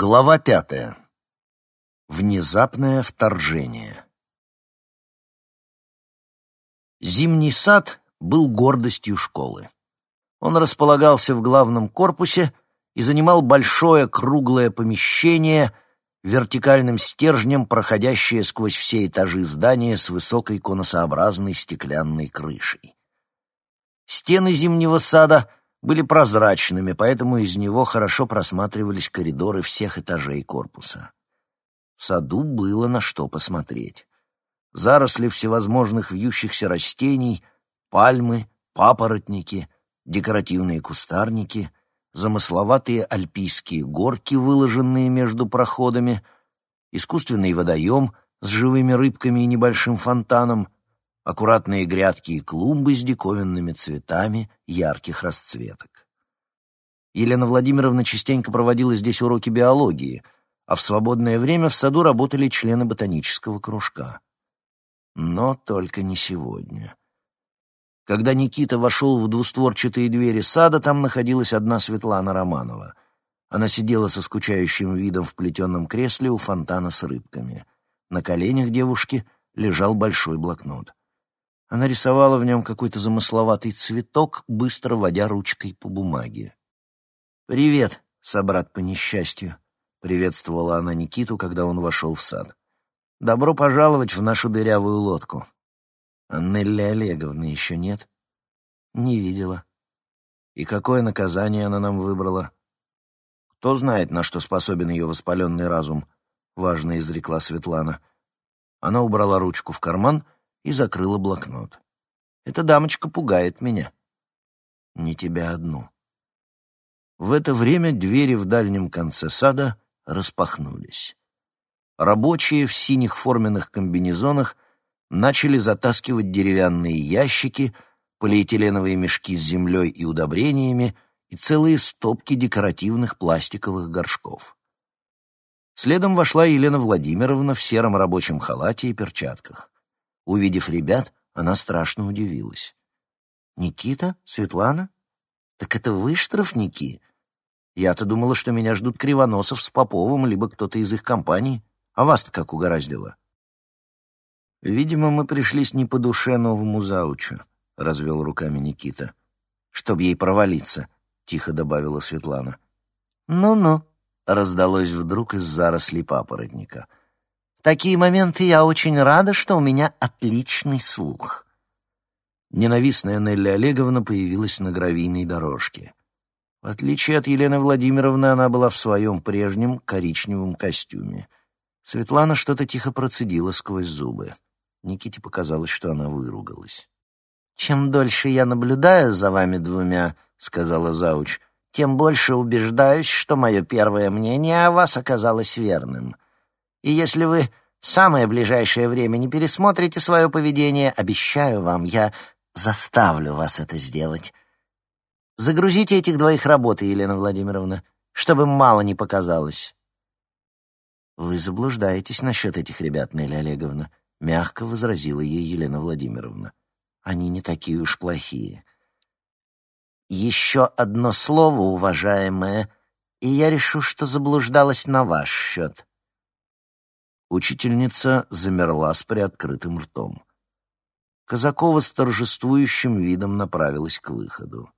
Глава пятая. Внезапное вторжение. Зимний сад был гордостью школы. Он располагался в главном корпусе и занимал большое круглое помещение, вертикальным стержнем проходящее сквозь все этажи здания с высокой конусообразной стеклянной крышей. Стены зимнего сада были прозрачными, поэтому из него хорошо просматривались коридоры всех этажей корпуса. В саду было на что посмотреть. Заросли всевозможных вьющихся растений, пальмы, папоротники, декоративные кустарники, замысловатые альпийские горки, выложенные между проходами, искусственный водоем с живыми рыбками и небольшим фонтаном — аккуратные грядки и клумбы с диковинными цветами ярких расцветок. Елена Владимировна частенько проводила здесь уроки биологии, а в свободное время в саду работали члены ботанического кружка. Но только не сегодня. Когда Никита вошел в двустворчатые двери сада, там находилась одна Светлана Романова. Она сидела со скучающим видом в плетеном кресле у фонтана с рыбками. На коленях девушки лежал большой блокнот. Она рисовала в нем какой-то замысловатый цветок, быстро водя ручкой по бумаге. «Привет, собрат по несчастью», — приветствовала она Никиту, когда он вошел в сад. «Добро пожаловать в нашу дырявую лодку». «Аннелли Олеговны еще нет?» «Не видела». «И какое наказание она нам выбрала?» «Кто знает, на что способен ее воспаленный разум», — важно изрекла Светлана. Она убрала ручку в карман — и закрыла блокнот. «Эта дамочка пугает меня». «Не тебя одну». В это время двери в дальнем конце сада распахнулись. Рабочие в синих форменных комбинезонах начали затаскивать деревянные ящики, полиэтиленовые мешки с землей и удобрениями и целые стопки декоративных пластиковых горшков. Следом вошла Елена Владимировна в сером рабочем халате и перчатках. Увидев ребят, она страшно удивилась. «Никита? Светлана? Так это вы штрафники? Я-то думала, что меня ждут Кривоносов с Поповым, либо кто-то из их компании. А вас-то как угораздило?» «Видимо, мы пришлись не по душе новому заучу», — развел руками Никита. «Чтоб ей провалиться», — тихо добавила Светлана. «Ну-ну», — раздалось вдруг из зарослей папоротника — в такие моменты я очень рада, что у меня отличный слух. Ненавистная Нелли Олеговна появилась на гравийной дорожке. В отличие от Елены Владимировны, она была в своем прежнем коричневом костюме. Светлана что-то тихо процедила сквозь зубы. Никите показалось, что она выругалась. «Чем дольше я наблюдаю за вами двумя», — сказала Зауч, «тем больше убеждаюсь, что мое первое мнение о вас оказалось верным. И если вы в самое ближайшее время не пересмотрите свое поведение, обещаю вам, я заставлю вас это сделать. Загрузите этих двоих работой, Елена Владимировна, чтобы мало не показалось. Вы заблуждаетесь насчет этих ребят, Нелли Олеговна, мягко возразила ей Елена Владимировна. Они не такие уж плохие. Еще одно слово, уважаемая, и я решу, что заблуждалась на ваш счет. Учительница замерла с приоткрытым ртом. Казакова с торжествующим видом направилась к выходу.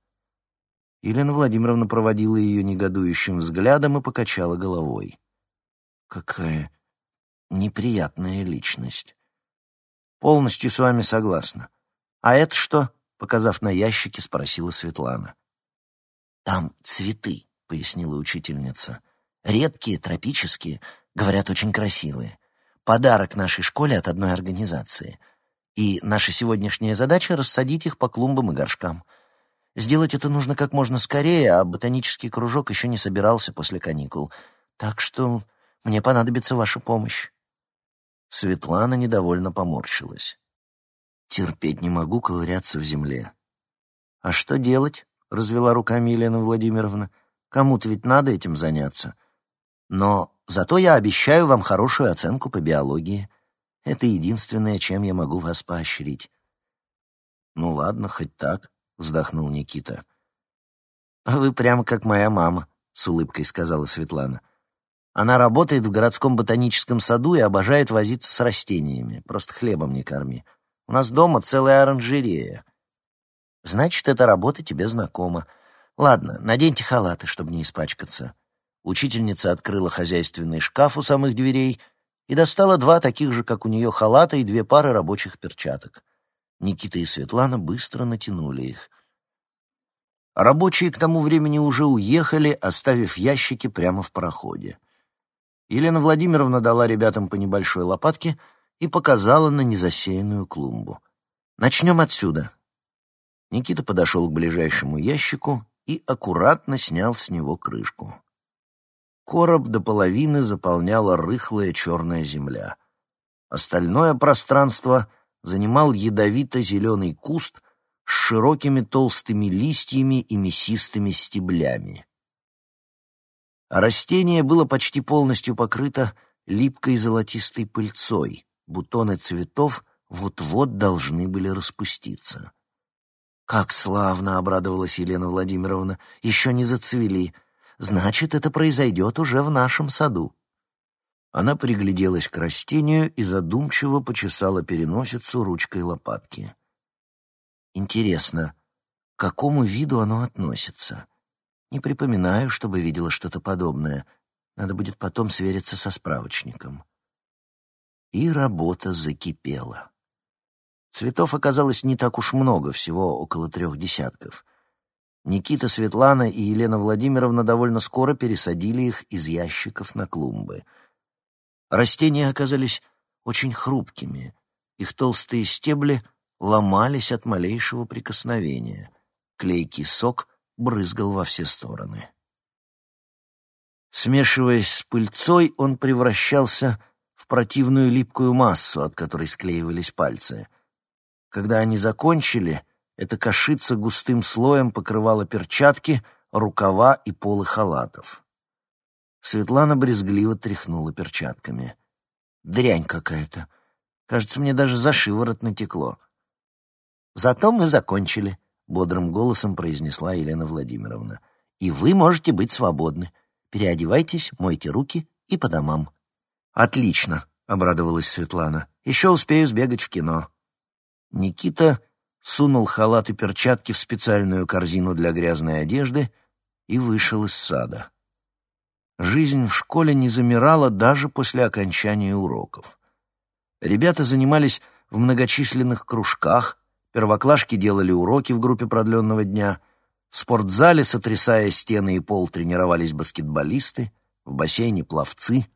Елена Владимировна проводила ее негодующим взглядом и покачала головой. «Какая неприятная личность. Полностью с вами согласна. А это что?» — показав на ящики, спросила Светлана. «Там цветы», — пояснила учительница. «Редкие, тропические, говорят, очень красивые подарок нашей школе от одной организации. И наша сегодняшняя задача — рассадить их по клумбам и горшкам. Сделать это нужно как можно скорее, а ботанический кружок еще не собирался после каникул. Так что мне понадобится ваша помощь. Светлана недовольно поморщилась. Терпеть не могу ковыряться в земле. А что делать? — развела руками Елена Владимировна. Кому-то ведь надо этим заняться. Но Зато я обещаю вам хорошую оценку по биологии. Это единственное, чем я могу вас поощрить». «Ну ладно, хоть так», — вздохнул Никита. «Вы прямо как моя мама», — с улыбкой сказала Светлана. Она работает в городском ботаническом саду и обожает возиться с растениями. Просто хлебом не корми. У нас дома целая оранжерея. Значит, эта работа тебе знакома. Ладно, наденьте халаты, чтобы не испачкаться. Учительница открыла хозяйственный шкаф у самых дверей и достала два таких же, как у нее, халата и две пары рабочих перчаток. Никита и Светлана быстро натянули их. Рабочие к тому времени уже уехали, оставив ящики прямо в проходе. Елена Владимировна дала ребятам по небольшой лопатке и показала на незасеянную клумбу. «Начнем отсюда». Никита подошел к ближайшему ящику и аккуратно снял с него крышку. Короб до половины заполняла рыхлая черная земля. Остальное пространство занимал ядовито-зеленый куст с широкими толстыми листьями и мясистыми стеблями. А растение было почти полностью покрыто липкой золотистой пыльцой. Бутоны цветов вот-вот должны были распуститься. «Как славно!» — обрадовалась Елена Владимировна. «Еще не зацвели. Значит, это произойдет уже в нашем саду». Она пригляделась к растению и задумчиво почесала переносицу ручкой лопатки. «Интересно, к какому виду оно относится? Не припоминаю, чтобы видела что-то подобное. Надо будет потом свериться со справочником». И работа закипела. Цветов оказалось не так уж много, всего около трех десятков. Никита, Светлана и Елена Владимировна довольно скоро пересадили их из ящиков на клумбы. Растения оказались очень хрупкими. Их толстые стебли ломались от малейшего прикосновения. Клейкий сок брызгал во все стороны. Смешиваясь с пыльцой, он превращался в противную липкую массу, от которой склеивались пальцы. Когда они закончили, эта кашица густым слоем покрывала перчатки, рукава и полы халатов. Светлана брезгливо тряхнула перчатками. «Дрянь какая-то. Кажется, мне даже за шиворот натекло». «Зато мы закончили», — бодрым голосом произнесла Елена Владимировна. «И вы можете быть свободны. Переодевайтесь, мойте руки и по домам». «Отлично», — обрадовалась Светлана. «Еще успею сбегать в кино». Никита сунул халат и перчатки в специальную корзину для грязной одежды и вышел из сада. Жизнь в школе не замирала даже после окончания уроков. Ребята занимались в многочисленных кружках, первоклашки делали уроки в группе продленного дня, в спортзале, сотрясая стены и пол, тренировались баскетболисты, в бассейне пловцы —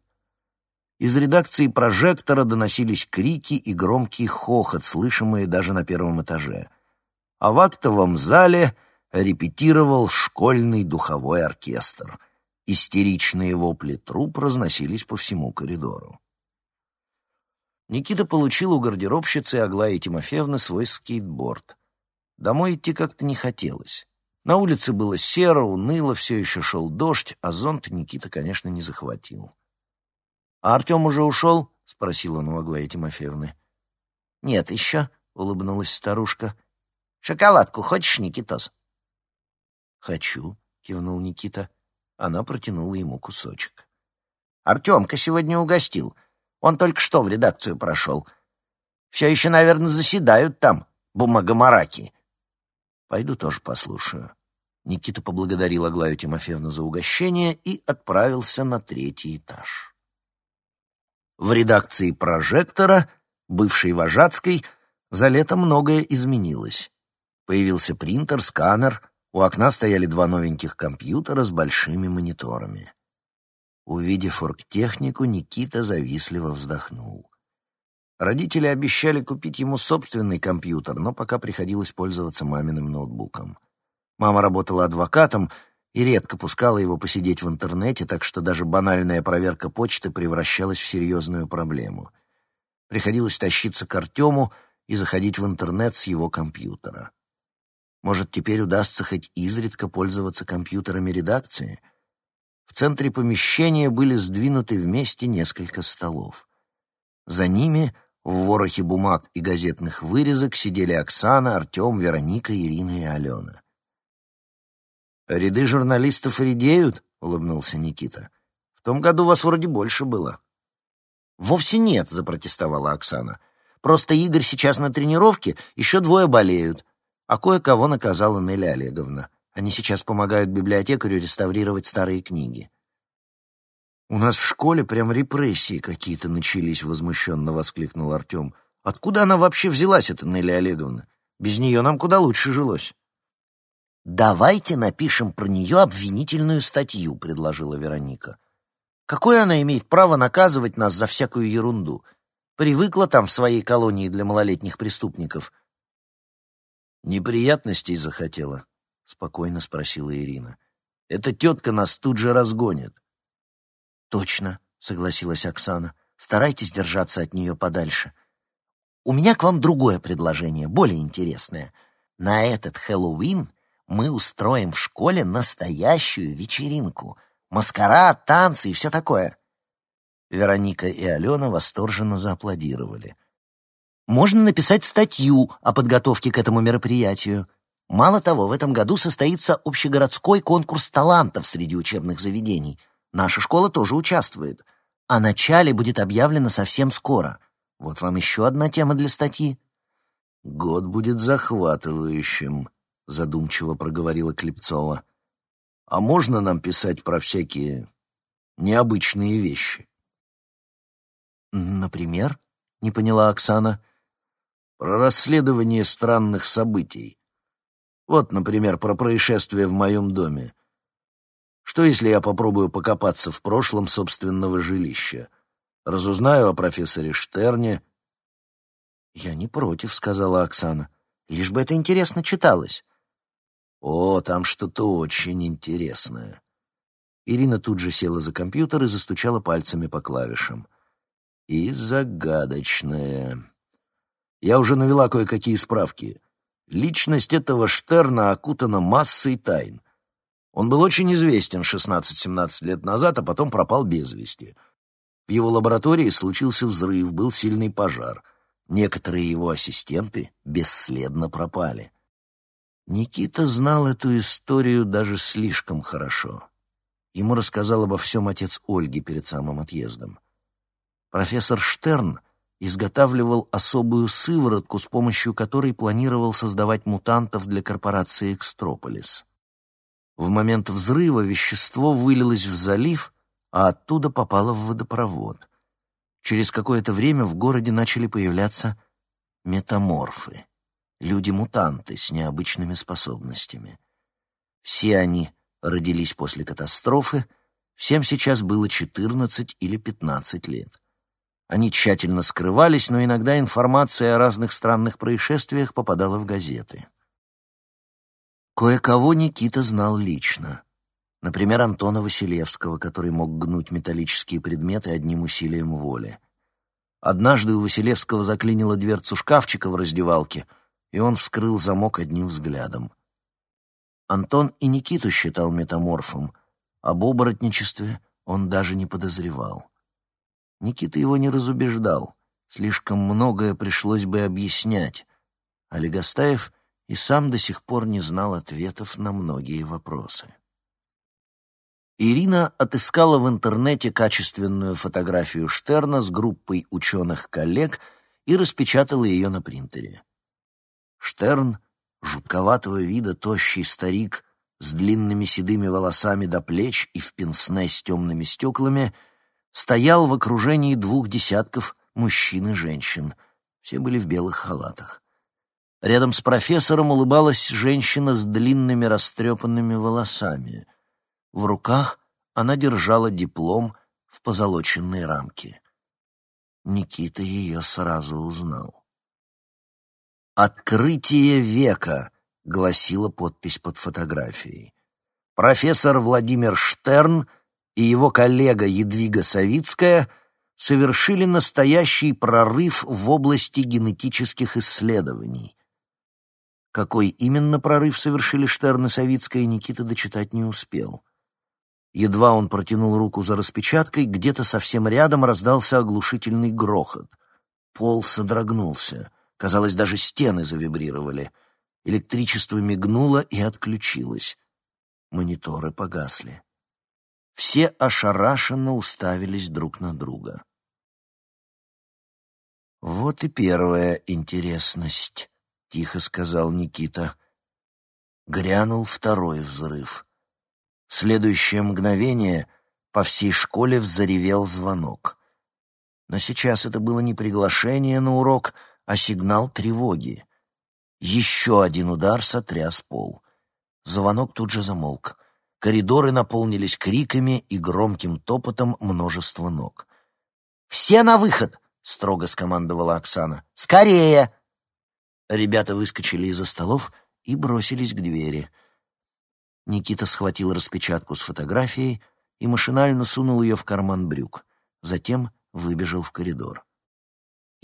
из редакции прожектора доносились крики и громкий хохот, слышимые даже на первом этаже. А в актовом зале репетировал школьный духовой оркестр. Истеричные вопли труп разносились по всему коридору. Никита получил у гардеробщицы Аглаи Тимофеевны свой скейтборд. Домой идти как-то не хотелось. На улице было серо, уныло, все еще шел дождь, а зонт Никита, конечно, не захватил. «А Артем уже ушел?» — спросил он у Аглаи Тимофеевны. «Нет еще», — улыбнулась старушка. «Шоколадку хочешь, Никитос?» «Хочу», — кивнул Никита. Она протянула ему кусочек. «Артемка сегодня угостил. Он только что в редакцию прошел. Все еще, наверное, заседают там, бумагомараки». «Пойду тоже послушаю». Никита поблагодарил Аглаю Тимофеевну за угощение и отправился на третий этаж. В редакции «Прожектора», бывшей Вожатской, за лето многое изменилось. Появился принтер, сканер, у окна стояли два новеньких компьютера с большими мониторами. Увидев оргтехнику, Никита завистливо вздохнул. Родители обещали купить ему собственный компьютер, но пока приходилось пользоваться маминым ноутбуком. Мама работала адвокатом, и редко пускала его посидеть в интернете, так что даже банальная проверка почты превращалась в серьезную проблему. Приходилось тащиться к Артему и заходить в интернет с его компьютера. Может, теперь удастся хоть изредка пользоваться компьютерами редакции? В центре помещения были сдвинуты вместе несколько столов. За ними в ворохе бумаг и газетных вырезок сидели Оксана, Артем, Вероника, Ирина и Алена. «Ряды журналистов редеют», — улыбнулся Никита. «В том году вас вроде больше было». «Вовсе нет», — запротестовала Оксана. «Просто Игорь сейчас на тренировке, еще двое болеют, а кое-кого наказала Нелли Олеговна. Они сейчас помогают библиотекарю реставрировать старые книги». «У нас в школе прям репрессии какие-то начались», — возмущенно воскликнул Артем. «Откуда она вообще взялась, эта Нелли Олеговна? Без нее нам куда лучше жилось». «Давайте напишем про нее обвинительную статью», — предложила Вероника. «Какое она имеет право наказывать нас за всякую ерунду? Привыкла там в своей колонии для малолетних преступников». «Неприятностей захотела?» — спокойно спросила Ирина. «Эта тетка нас тут же разгонит». «Точно», — согласилась Оксана. «Старайтесь держаться от нее подальше. У меня к вам другое предложение, более интересное. На этот Хэллоуин мы устроим в школе настоящую вечеринку. Маскарад, танцы и все такое». Вероника и Алена восторженно зааплодировали. «Можно написать статью о подготовке к этому мероприятию. Мало того, в этом году состоится общегородской конкурс талантов среди учебных заведений — Наша школа тоже участвует. О начале будет объявлено совсем скоро. Вот вам еще одна тема для статьи». «Год будет захватывающим», — задумчиво проговорила Клепцова. «А можно нам писать про всякие необычные вещи?» «Например?» — не поняла Оксана. «Про расследование странных событий. Вот, например, про происшествие в моем доме. Что, если я попробую покопаться в прошлом собственного жилища? Разузнаю о профессоре Штерне. «Я не против», — сказала Оксана. «Лишь бы это интересно читалось». «О, там что-то очень интересное». Ирина тут же села за компьютер и застучала пальцами по клавишам. «И загадочное. Я уже навела кое-какие справки. Личность этого Штерна окутана массой тайн. Он был очень известен 16-17 лет назад, а потом пропал без вести. В его лаборатории случился взрыв, был сильный пожар. Некоторые его ассистенты бесследно пропали. Никита знал эту историю даже слишком хорошо. Ему рассказал обо всем отец Ольги перед самым отъездом. Профессор Штерн изготавливал особую сыворотку, с помощью которой планировал создавать мутантов для корпорации «Экстрополис». В момент взрыва вещество вылилось в залив, а оттуда попало в водопровод. Через какое-то время в городе начали появляться метаморфы, люди-мутанты с необычными способностями. Все они родились после катастрофы, всем сейчас было 14 или 15 лет. Они тщательно скрывались, но иногда информация о разных странных происшествиях попадала в газеты. Кое-кого Никита знал лично. Например, Антона Василевского, который мог гнуть металлические предметы одним усилием воли. Однажды у Василевского заклинило дверцу шкафчика в раздевалке, и он вскрыл замок одним взглядом. Антон и Никиту считал метаморфом, об оборотничестве он даже не подозревал. Никита его не разубеждал, слишком многое пришлось бы объяснять, а Легостаев и сам до сих пор не знал ответов на многие вопросы. Ирина отыскала в интернете качественную фотографию Штерна с группой ученых-коллег и распечатала ее на принтере. Штерн, жутковатого вида тощий старик с длинными седыми волосами до плеч и в пенсне с темными стеклами, стоял в окружении двух десятков мужчин и женщин. Все были в белых халатах. Рядом с профессором улыбалась женщина с длинными растрепанными волосами. В руках она держала диплом в позолоченной рамке. Никита ее сразу узнал. «Открытие века», — гласила подпись под фотографией. Профессор Владимир Штерн и его коллега Едвига Савицкая совершили настоящий прорыв в области генетических исследований. Какой именно прорыв совершили Штерн и Савицкая, Никита дочитать не успел. Едва он протянул руку за распечаткой, где-то совсем рядом раздался оглушительный грохот. Пол содрогнулся. Казалось, даже стены завибрировали. Электричество мигнуло и отключилось. Мониторы погасли. Все ошарашенно уставились друг на друга. «Вот и первая интересность», — тихо сказал Никита. Грянул второй взрыв. Следующее мгновение по всей школе взаревел звонок. Но сейчас это было не приглашение на урок, а сигнал тревоги. Еще один удар сотряс пол. Звонок тут же замолк. Коридоры наполнились криками и громким топотом множества ног. «Все на выход!» — строго скомандовала Оксана. «Скорее!» Ребята выскочили из-за столов и бросились к двери. Никита схватил распечатку с фотографией и машинально сунул ее в карман брюк. Затем выбежал в коридор.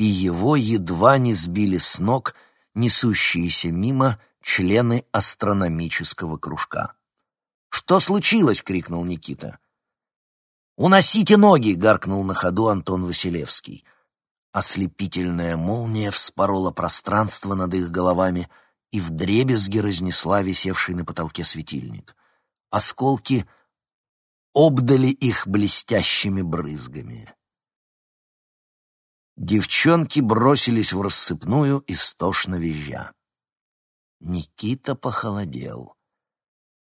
И его едва не сбили с ног несущиеся мимо члены астрономического кружка. «Что случилось?» — крикнул Никита. «Уносите ноги!» — гаркнул на ходу Антон Василевский. Ослепительная молния вспорола пространство над их головами и вдребезги разнесла висевший на потолке светильник. Осколки обдали их блестящими брызгами. Девчонки бросились в рассыпную, истошно визжа. Никита похолодел.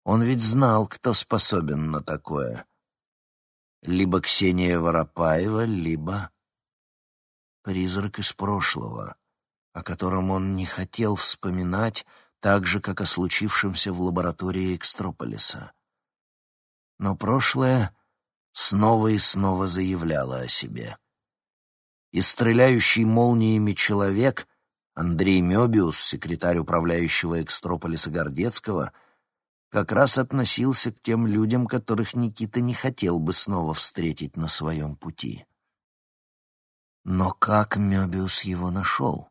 Он ведь знал, кто способен на такое. Либо Ксения Воропаева, либо призрак из прошлого, о котором он не хотел вспоминать так же, как о случившемся в лаборатории Экстрополиса. Но прошлое снова и снова заявляло о себе. И стреляющий молниями человек, Андрей Мёбиус, секретарь управляющего Экстрополиса Гордецкого, как раз относился к тем людям, которых Никита не хотел бы снова встретить на своем пути. Но как Мёбиус его нашел?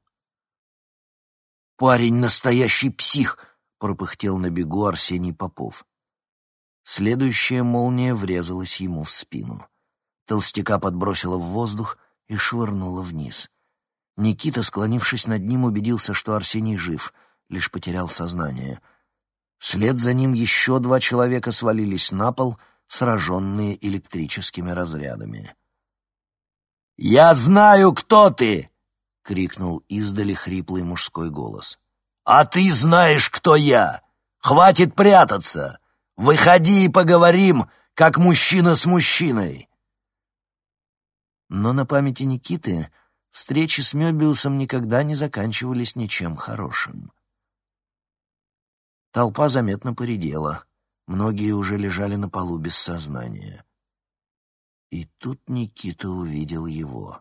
«Парень настоящий псих!» — пропыхтел на бегу Арсений Попов. Следующая молния врезалась ему в спину. Толстяка подбросила в воздух и швырнула вниз. Никита, склонившись над ним, убедился, что Арсений жив, лишь потерял сознание. Вслед за ним еще два человека свалились на пол, сраженные электрическими разрядами. «Я знаю, кто ты!» — крикнул издали хриплый мужской голос. «А ты знаешь, кто я! Хватит прятаться! Выходи и поговорим, как мужчина с мужчиной!» Но на памяти Никиты встречи с Мёбиусом никогда не заканчивались ничем хорошим. Толпа заметно поредела. Многие уже лежали на полу без сознания. И тут Никита увидел его.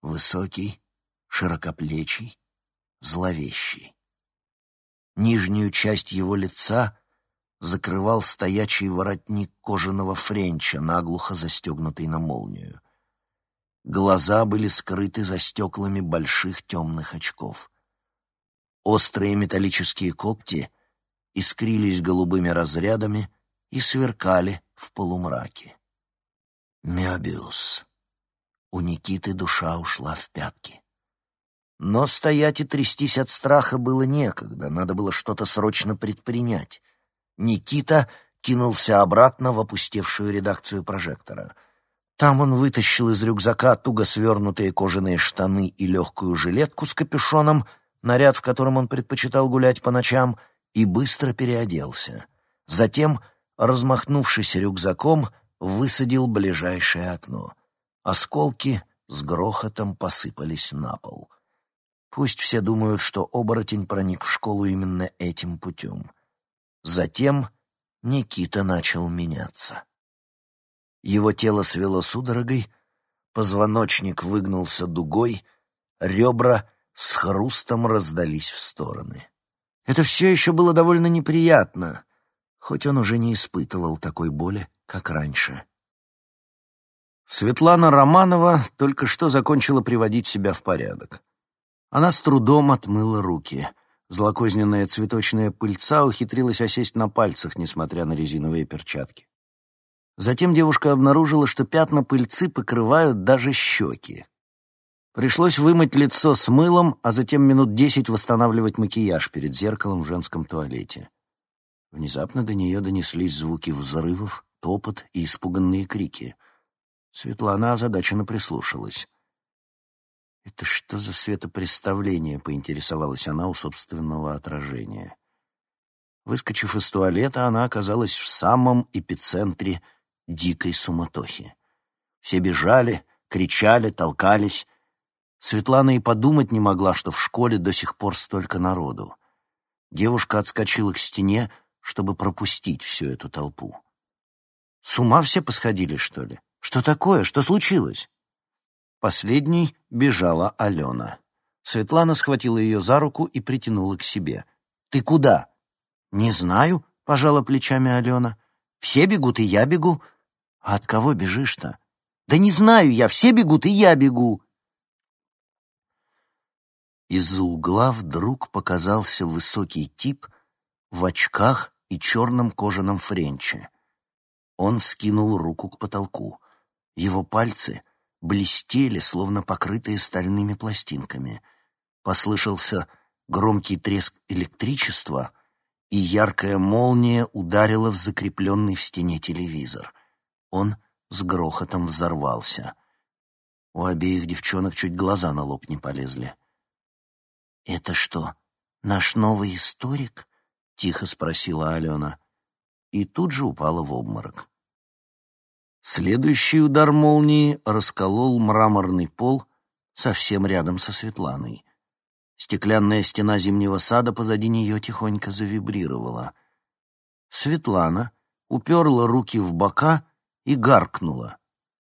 Высокий, широкоплечий, зловещий. Нижнюю часть его лица закрывал стоячий воротник кожаного френча, наглухо застегнутый на молнию. Глаза были скрыты за стеклами больших темных очков. Острые металлические когти искрились голубыми разрядами и сверкали в полумраке. Мёбиус. У Никиты душа ушла в пятки. Но стоять и трястись от страха было некогда, надо было что-то срочно предпринять. Никита кинулся обратно в опустевшую редакцию прожектора. Там он вытащил из рюкзака туго свернутые кожаные штаны и легкую жилетку с капюшоном, наряд, в котором он предпочитал гулять по ночам, и быстро переоделся. Затем, размахнувшись рюкзаком, высадил ближайшее окно. Осколки с грохотом посыпались на пол. Пусть все думают, что оборотень проник в школу именно этим путем. Затем Никита начал меняться. Его тело свело судорогой, позвоночник выгнулся дугой, ребра с хрустом раздались в стороны. Это все еще было довольно неприятно, хоть он уже не испытывал такой боли, как раньше. Светлана Романова только что закончила приводить себя в порядок. Она с трудом отмыла руки. Злокозненная цветочная пыльца ухитрилась осесть на пальцах, несмотря на резиновые перчатки. Затем девушка обнаружила, что пятна пыльцы покрывают даже щеки. Пришлось вымыть лицо с мылом, а затем минут десять восстанавливать макияж перед зеркалом в женском туалете. Внезапно до нее донеслись звуки взрывов топот и испуганные крики. Светлана озадаченно прислушалась. «Это что за светопреставление?» — поинтересовалась она у собственного отражения. Выскочив из туалета, она оказалась в самом эпицентре дикой суматохи. Все бежали, кричали, толкались. Светлана и подумать не могла, что в школе до сих пор столько народу. Девушка отскочила к стене, чтобы пропустить всю эту толпу. С ума все посходили, что ли? Что такое? Что случилось? Последней бежала Алена. Светлана схватила ее за руку и притянула к себе. «Ты куда?» «Не знаю», — пожала плечами Алена. «Все бегут, и я бегу». «А от кого бежишь-то?» «Да не знаю я, все бегут, и я бегу». Из-за угла вдруг показался высокий тип в очках и черном кожаном френче. Он вскинул руку к потолку. Его пальцы блестели, словно покрытые стальными пластинками. Послышался громкий треск электричества, и яркая молния ударила в закрепленный в стене телевизор. Он с грохотом взорвался. У обеих девчонок чуть глаза на лоб не полезли. «Это что, наш новый историк?» — тихо спросила Алена. И тут же упала в обморок. Следующий удар молнии расколол мраморный пол совсем рядом со Светланой. Стеклянная стена зимнего сада позади нее тихонько завибрировала. Светлана уперла руки в бока и гаркнула.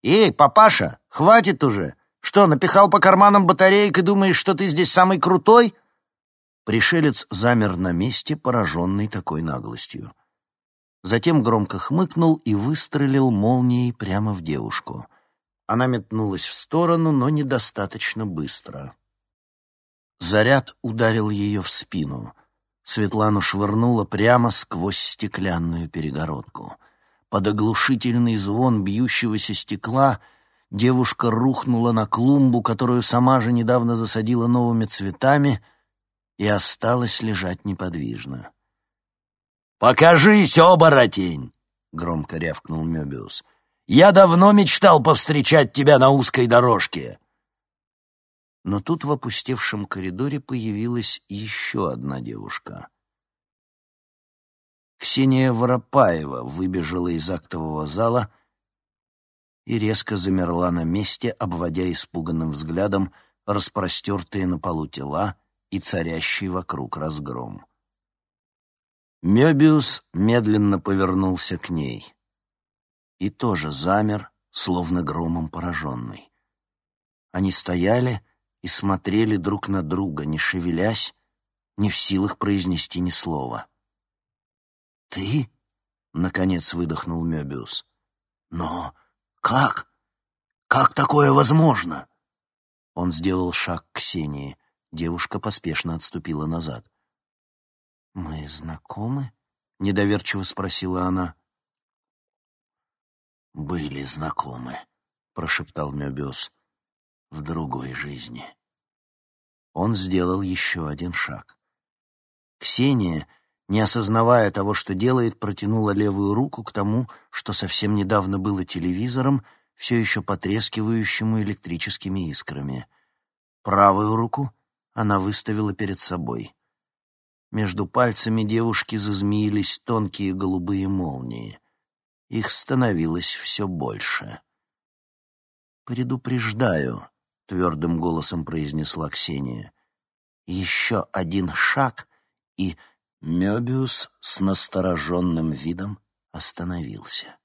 «Эй, папаша, хватит уже! Что, напихал по карманам батареек и думаешь, что ты здесь самый крутой?» Пришелец замер на месте, пораженный такой наглостью. Затем громко хмыкнул и выстрелил молнией прямо в девушку. Она метнулась в сторону, но недостаточно быстро. Заряд ударил ее в спину. Светлану швырнуло прямо сквозь стеклянную перегородку. Под оглушительный звон бьющегося стекла девушка рухнула на клумбу, которую сама же недавно засадила новыми цветами, и осталась лежать неподвижно. «Покажись, оборотень!» — громко рявкнул Мёбиус. «Я давно мечтал повстречать тебя на узкой дорожке!» Но тут в опустевшем коридоре появилась еще одна девушка. Ксения Воропаева выбежала из актового зала и резко замерла на месте, обводя испуганным взглядом распростертые на полу тела и царящий вокруг разгром. Мёбиус медленно повернулся к ней и тоже замер, словно громом пораженный. Они стояли и смотрели друг на друга, не шевелясь, не в силах произнести ни слова. «Ты?» — наконец выдохнул Мёбиус. «Но как? Как такое возможно?» Он сделал шаг к Ксении. Девушка поспешно отступила назад. «Мы знакомы?» — недоверчиво спросила она. «Были знакомы», — прошептал Мёбиус, — «в другой жизни». Он сделал еще один шаг. Ксения, не осознавая того, что делает, протянула левую руку к тому, что совсем недавно было телевизором, все еще потрескивающему электрическими искрами. Правую руку она выставила перед собой. Между пальцами девушки зазмеились тонкие голубые молнии. Их становилось все больше. «Предупреждаю», — твердым голосом произнесла Ксения. «Еще один шаг, и...» Мёбиус с настороженным видом остановился.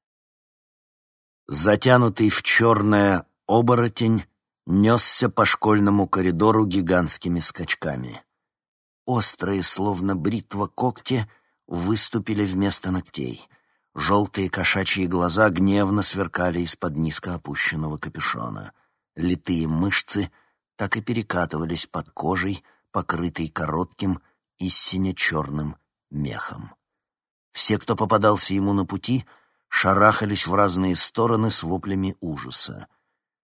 Затянутый в черное оборотень несся по школьному коридору гигантскими скачками. Острые, словно бритва когти, выступили вместо ногтей. Желтые кошачьи глаза гневно сверкали из-под низко опущенного капюшона. Литые мышцы так и перекатывались под кожей, покрытой коротким и сине-черным мехом. Все, кто попадался ему на пути, шарахались в разные стороны с воплями ужаса.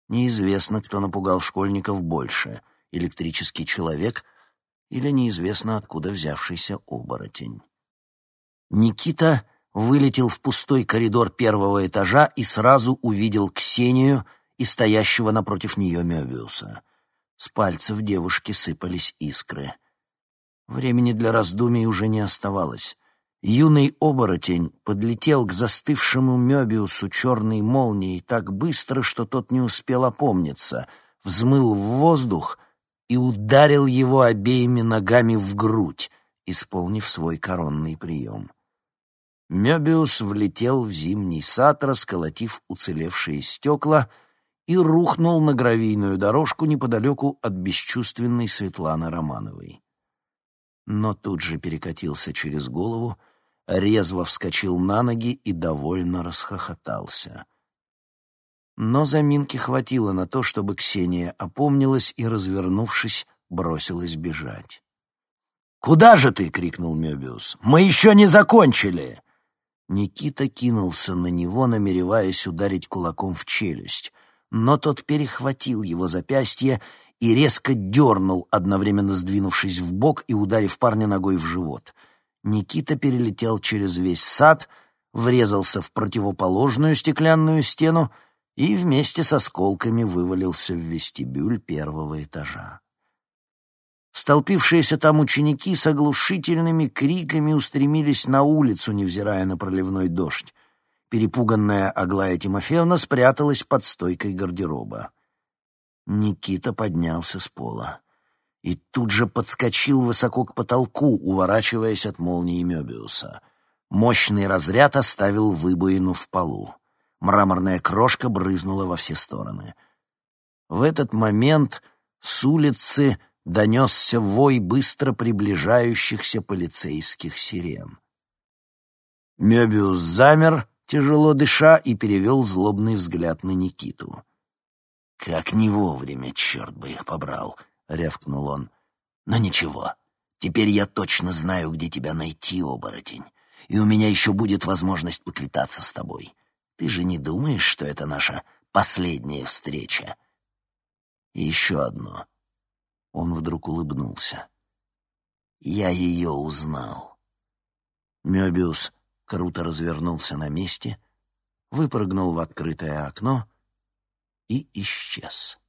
Неизвестно, кто напугал школьников больше — электрический человек или неизвестно откуда взявшийся оборотень. Никита вылетел в пустой коридор первого этажа и сразу увидел Ксению и стоящего напротив нее Мёбиуса. С пальцев девушки сыпались искры. Времени для раздумий уже не оставалось. Юный оборотень подлетел к застывшему Мёбиусу черной молнией так быстро, что тот не успел опомниться, взмыл в воздух и ударил его обеими ногами в грудь, исполнив свой коронный прием. Мёбиус влетел в зимний сад, расколотив уцелевшие стекла, и рухнул на гравийную дорожку неподалеку от бесчувственной Светланы Романовой. Но тут же перекатился через голову, резво вскочил на ноги и довольно расхохотался. Но заминки хватило на то, чтобы Ксения опомнилась и, развернувшись, бросилась бежать. «Куда же ты?» — крикнул Мёбиус. «Мы еще не закончили!» Никита кинулся на него, намереваясь ударить кулаком в челюсть, но тот перехватил его запястье и резко дернул, одновременно сдвинувшись в бок и ударив парня ногой в живот — Никита перелетел через весь сад, врезался в противоположную стеклянную стену и вместе с осколками вывалился в вестибюль первого этажа. Столпившиеся там ученики с оглушительными криками устремились на улицу, невзирая на проливной дождь. Перепуганная Аглая Тимофеевна спряталась под стойкой гардероба. Никита поднялся с пола и тут же подскочил высоко к потолку, уворачиваясь от молнии Мёбиуса. Мощный разряд оставил выбоину в полу. Мраморная крошка брызнула во все стороны. В этот момент с улицы донесся вой быстро приближающихся полицейских сирен. Мёбиус замер, тяжело дыша, и перевел злобный взгляд на Никиту. «Как не вовремя, черт бы их побрал!» рявкнул он. «Но ничего, теперь я точно знаю, где тебя найти, оборотень, и у меня еще будет возможность поквитаться с тобой. Ты же не думаешь, что это наша последняя встреча?» «И еще одно». Он вдруг улыбнулся. «Я ее узнал». Мёбиус круто развернулся на месте, выпрыгнул в открытое окно и исчез.